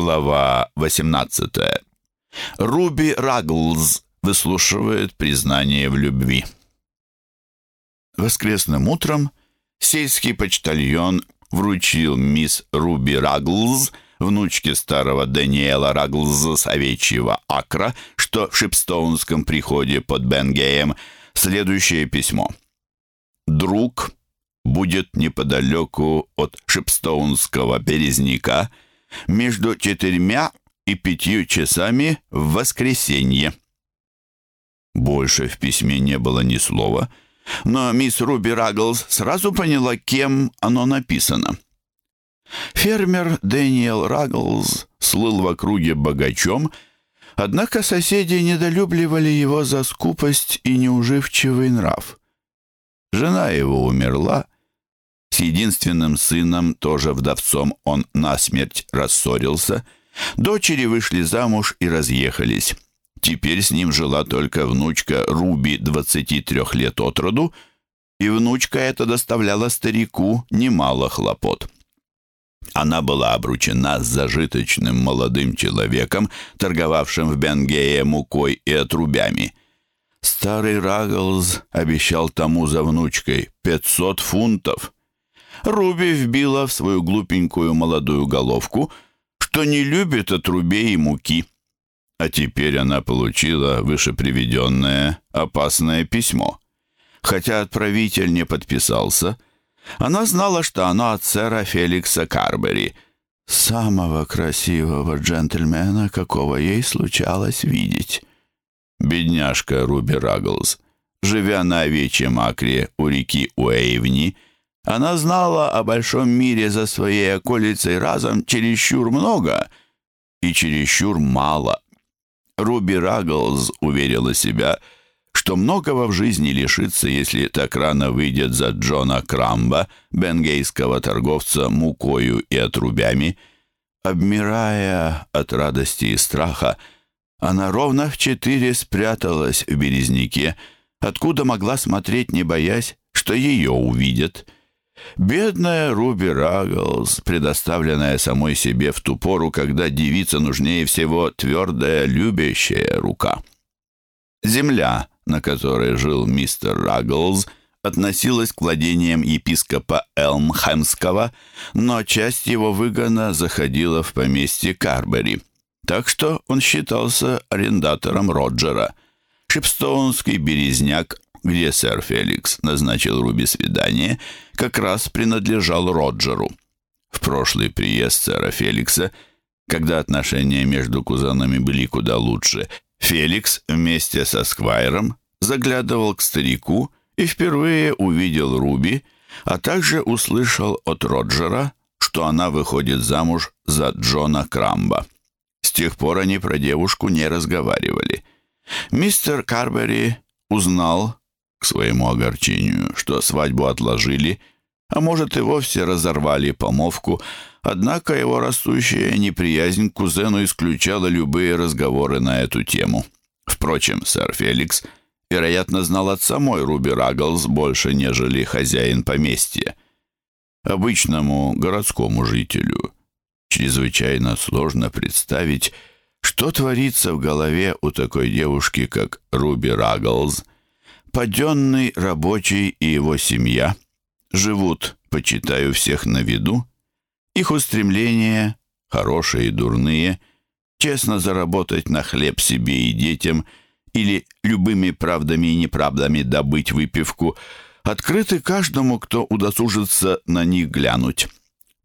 Глава 18. Руби Раглз выслушивает признание в любви. Воскресным утром сельский почтальон вручил мисс Руби Раглз, внучке старого Даниэла Раглза с овечьего акра, что в Шипстоунском приходе под Бенгеем, следующее письмо. «Друг будет неподалеку от Шипстоунского березняка между четырьмя и пятью часами в воскресенье». Больше в письме не было ни слова, но мисс Руби Рагглз сразу поняла, кем оно написано. Фермер Дэниел Рагглз слыл в округе богачом, однако соседи недолюбливали его за скупость и неуживчивый нрав. Жена его умерла, с единственным сыном, тоже вдовцом, он насмерть рассорился, дочери вышли замуж и разъехались. Теперь с ним жила только внучка Руби, 23 лет от роду, и внучка эта доставляла старику немало хлопот. Она была обручена с зажиточным молодым человеком, торговавшим в Бенгее мукой и отрубями. Старый Рагглз обещал тому за внучкой пятьсот фунтов. Руби вбила в свою глупенькую молодую головку, что не любит отрубей и муки. А теперь она получила вышеприведенное опасное письмо. Хотя отправитель не подписался, она знала, что оно от сэра Феликса Карбери, самого красивого джентльмена, какого ей случалось видеть. Бедняжка Руби Рагглз, живя на овечьем акре у реки Уэйвни, она знала о большом мире за своей околицей разом чересчур много и чересчур мало. Руби Рагглз уверила себя, что многого в жизни лишится, если так рано выйдет за Джона Крамба, бенгейского торговца мукою и отрубями. Обмирая от радости и страха, она ровно в четыре спряталась в березняке, откуда могла смотреть, не боясь, что ее увидят — Бедная Руби Рагглз, предоставленная самой себе в ту пору, когда девица нужнее всего твердая, любящая рука. Земля, на которой жил мистер Рагглз, относилась к владениям епископа Элмхэмского, но часть его выгона заходила в поместье Карбери, так что он считался арендатором Роджера. Шипстоунский березняк где сэр Феликс назначил Руби свидание, как раз принадлежал Роджеру. В прошлый приезд сэра Феликса, когда отношения между кузенами были куда лучше, Феликс вместе со Сквайром заглядывал к старику и впервые увидел Руби, а также услышал от Роджера, что она выходит замуж за Джона Крамба. С тех пор они про девушку не разговаривали. Мистер Карбери узнал, к своему огорчению, что свадьбу отложили, а может и вовсе разорвали помолвку, однако его растущая неприязнь к кузену исключала любые разговоры на эту тему. Впрочем, сэр Феликс, вероятно, знал от самой Руби Рагглз больше, нежели хозяин поместья. Обычному городскому жителю чрезвычайно сложно представить, что творится в голове у такой девушки, как Руби Рагглз, Паденный рабочий и его семья живут, почитаю всех на виду. Их устремления, хорошие и дурные, честно заработать на хлеб себе и детям или любыми правдами и неправдами добыть выпивку, открыты каждому, кто удосужится на них глянуть.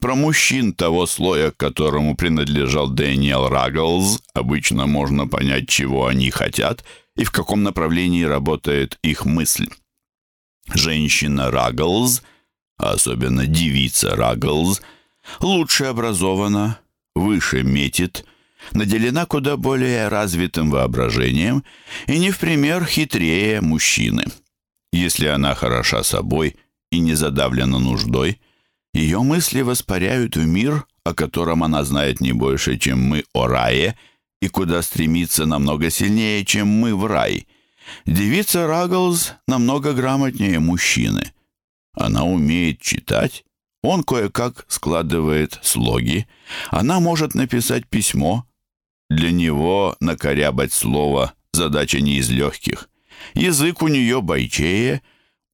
Про мужчин того слоя, к которому принадлежал Дэниел Рагглз, обычно можно понять, чего они хотят — и в каком направлении работает их мысль. Женщина Рагглз, а особенно девица Рагглз, лучше образована, выше метит, наделена куда более развитым воображением и не в пример хитрее мужчины. Если она хороша собой и не задавлена нуждой, ее мысли воспаряют в мир, о котором она знает не больше, чем мы о рае – и куда стремиться намного сильнее, чем мы в рай. Девица Рагглз намного грамотнее мужчины. Она умеет читать, Он кое-как складывает слоги. Она может написать письмо. Для него накорябать слово – задача не из легких. Язык у нее бойчее,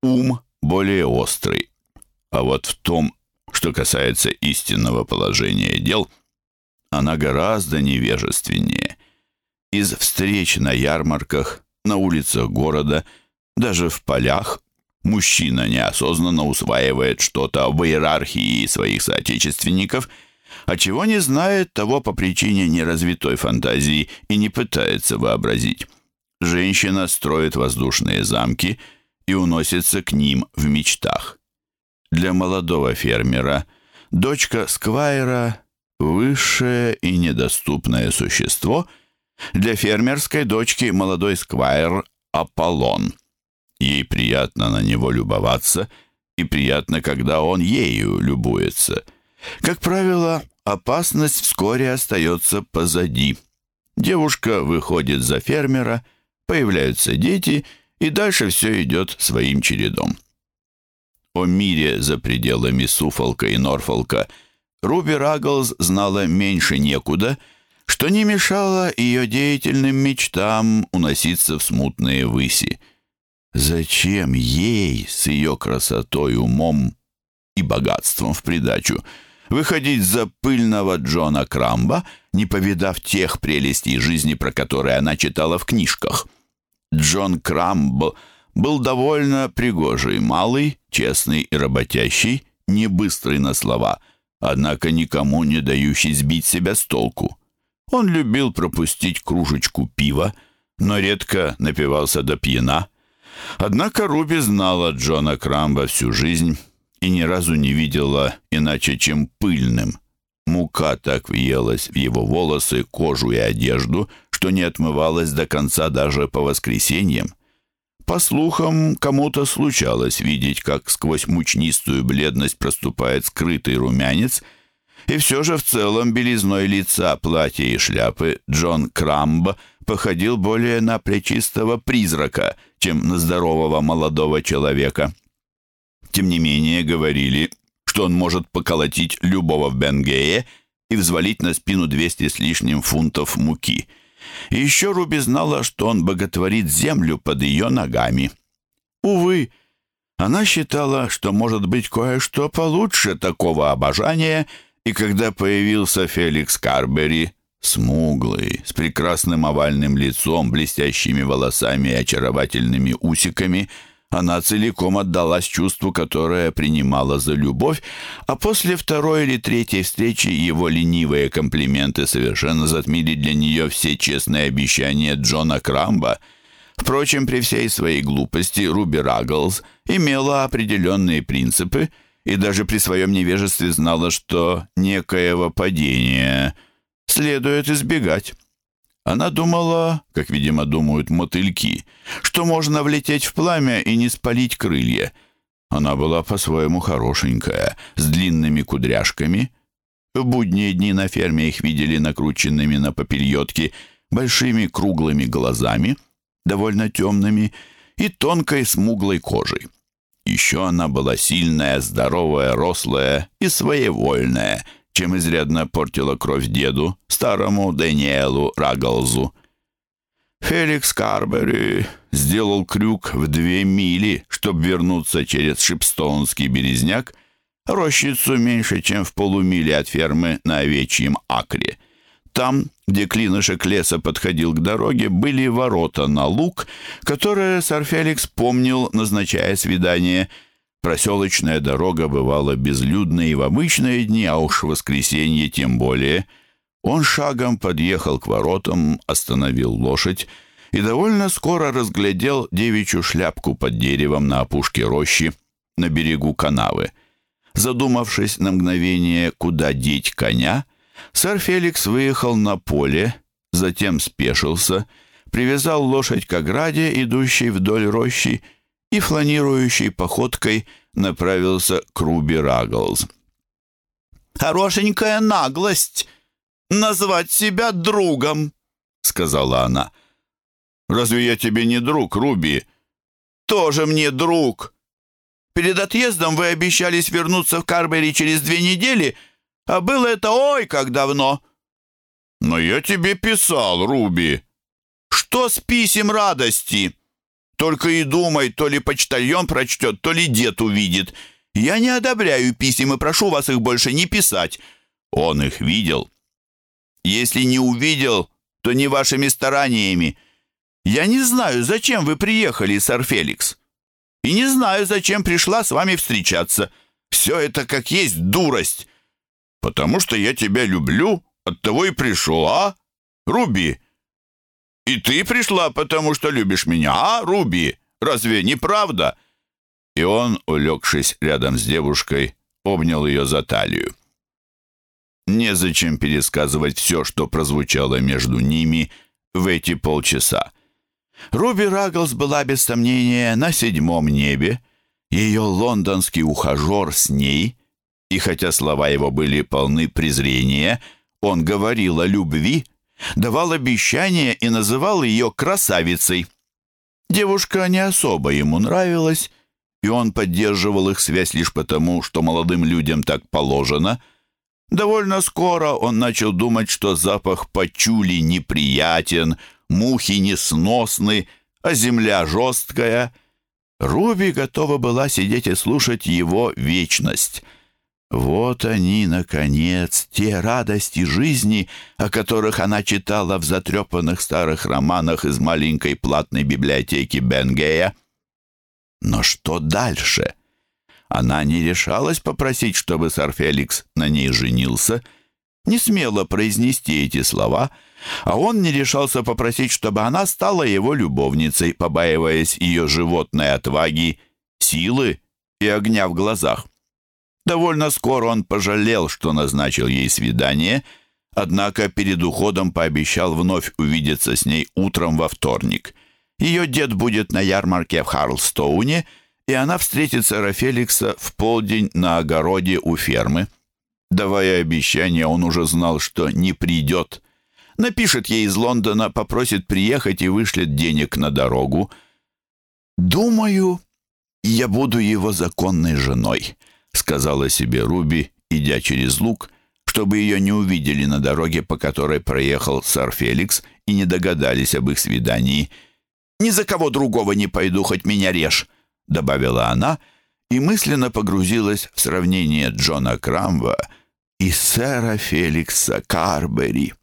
ум более острый. А вот в том, что касается истинного положения дел, она гораздо невежественнее. Из встреч на ярмарках, на улицах города, даже в полях, мужчина неосознанно усваивает что-то в иерархии своих соотечественников, а чего не знает, того по причине неразвитой фантазии и не пытается вообразить. Женщина строит воздушные замки и уносится к ним в мечтах. Для молодого фермера дочка Сквайра – высшее и недоступное существо, для фермерской дочки молодой Сквайр – Аполлон. Ей приятно на него любоваться, и приятно, когда он ею любуется. Как правило, опасность вскоре остается позади. Девушка выходит за фермера, появляются дети, и дальше все идет своим чередом. О мире за пределами Суфолка и Норфолка Руби Рагглз знала меньше некуда, что не мешало ее деятельным мечтам уноситься в смутные выси. Зачем ей с ее красотой, умом и богатством в придачу выходить за пыльного Джона Крамба, не повидав тех прелестей жизни, про которые она читала в книжках? Джон Крамб был довольно пригожий, малый, честный и работящий, не быстрый на слова, однако никому не дающий сбить себя с толку. Он любил пропустить кружечку пива, но редко напивался до пьяна. Однако Руби знала Джона Крамба всю жизнь и ни разу не видела иначе, чем пыльным. Мука так въелась в его волосы, кожу и одежду, что не отмывалась до конца даже по воскресеньям. По слухам, кому-то случалось видеть, как сквозь мучнистую бледность проступает скрытый румянец, и все же в целом белизной лица, платья и шляпы Джон Крамб походил более на плечистого призрака, чем на здорового молодого человека. Тем не менее, говорили, что он может поколотить любого в Бенгее и взвалить на спину 200 с лишним фунтов муки. Еще Руби знала, что он боготворит землю под ее ногами. Увы, она считала, что может быть кое-что получше такого обожания, и когда появился Феликс Карбери, Смуглый, с прекрасным овальным лицом, блестящими волосами и очаровательными усиками, она целиком отдалась чувству, которое принимала за любовь, а после второй или третьей встречи его ленивые комплименты совершенно затмили для нее все честные обещания Джона Крамба. Впрочем, при всей своей глупости Руби Рагглз имела определенные принципы и даже при своем невежестве знала, что некоего падения – следует избегать. Она думала, как, видимо, думают мотыльки, что можно влететь в пламя и не спалить крылья. Она была по-своему хорошенькая, с длинными кудряшками. В будние дни на ферме их видели накрученными на попельотки, большими круглыми глазами, довольно темными, и тонкой смуглой кожей. Еще она была сильная, здоровая, рослая и своевольная — чем изрядно портила кровь деду, старому Дэниелу Рагглзу. Феликс Карбери сделал крюк в две мили, чтобы вернуться через Шипстоунский березняк, рощицу меньше, чем в полумиле от фермы на овечьем акре. Там, где клинышек леса подходил к дороге, были ворота на луг, которые сэр Феликс помнил, назначая свидание – Проселочная дорога бывала безлюдной и в обычные дни, а уж в воскресенье тем более. Он шагом подъехал к воротам, остановил лошадь и довольно скоро разглядел девичью шляпку под деревом на опушке рощи на берегу канавы. Задумавшись на мгновение, куда деть коня, сэр Феликс выехал на поле, затем спешился, привязал лошадь к ограде, идущей вдоль рощи, и фланирующей походкой направился к Руби Рагглз. «Хорошенькая наглость назвать себя другом», — сказала она. «Разве я тебе не друг, Руби?» «Тоже мне друг. Перед отъездом вы обещались вернуться в Карбери через две недели, а было это ой как давно». «Но я тебе писал, Руби». «Что с писем радости?» «Только и думай, то ли почтальон прочтет, то ли дед увидит. Я не одобряю писем и прошу вас их больше не писать». Он их видел. «Если не увидел, то не вашими стараниями. Я не знаю, зачем вы приехали, сэр Феликс. И не знаю, зачем пришла с вами встречаться. Все это как есть дурость. Потому что я тебя люблю, оттого и пришел, а, Руби?» И ты пришла, потому что любишь меня, а, Руби? Разве не правда?» И он, улегшись рядом с девушкой, обнял ее за талию. Незачем пересказывать все, что прозвучало между ними в эти полчаса. Руби Рагглс была, без сомнения, на седьмом небе. Ее лондонский ухажер с ней, и хотя слова его были полны презрения, он говорил о любви — давал обещания и называл ее красавицей. Девушка не особо ему нравилась, и он поддерживал их связь лишь потому, что молодым людям так положено. Довольно скоро он начал думать, что запах пачули неприятен, мухи несносны, а земля жесткая. Руби готова была сидеть и слушать его вечность — вот они, наконец, те радости жизни, о которых она читала в затрепанных старых романах из маленькой платной библиотеки Бенгея. Но что дальше? Она не решалась попросить, чтобы сэр Феликс на ней женился, не смела произнести эти слова, а он не решался попросить, чтобы она стала его любовницей, побаиваясь ее животной отваги, силы и огня в глазах. Довольно скоро он пожалел, что назначил ей свидание, однако перед уходом пообещал вновь увидеться с ней утром во вторник. Ее дед будет на ярмарке в Харлстоуне, и она встретит сэра Феликса в полдень на огороде у фермы. Давая обещание, он уже знал, что не придет. Напишет ей из Лондона, попросит приехать и вышлет денег на дорогу. «Думаю, я буду его законной женой», сказала себе Руби, идя через луг, чтобы ее не увидели на дороге, по которой проехал сэр Феликс, и не догадались об их свидании. «Ни за кого другого не пойду, хоть меня режь», — добавила она, и мысленно погрузилась в сравнение Джона Крамва и сэра Феликса Карбери.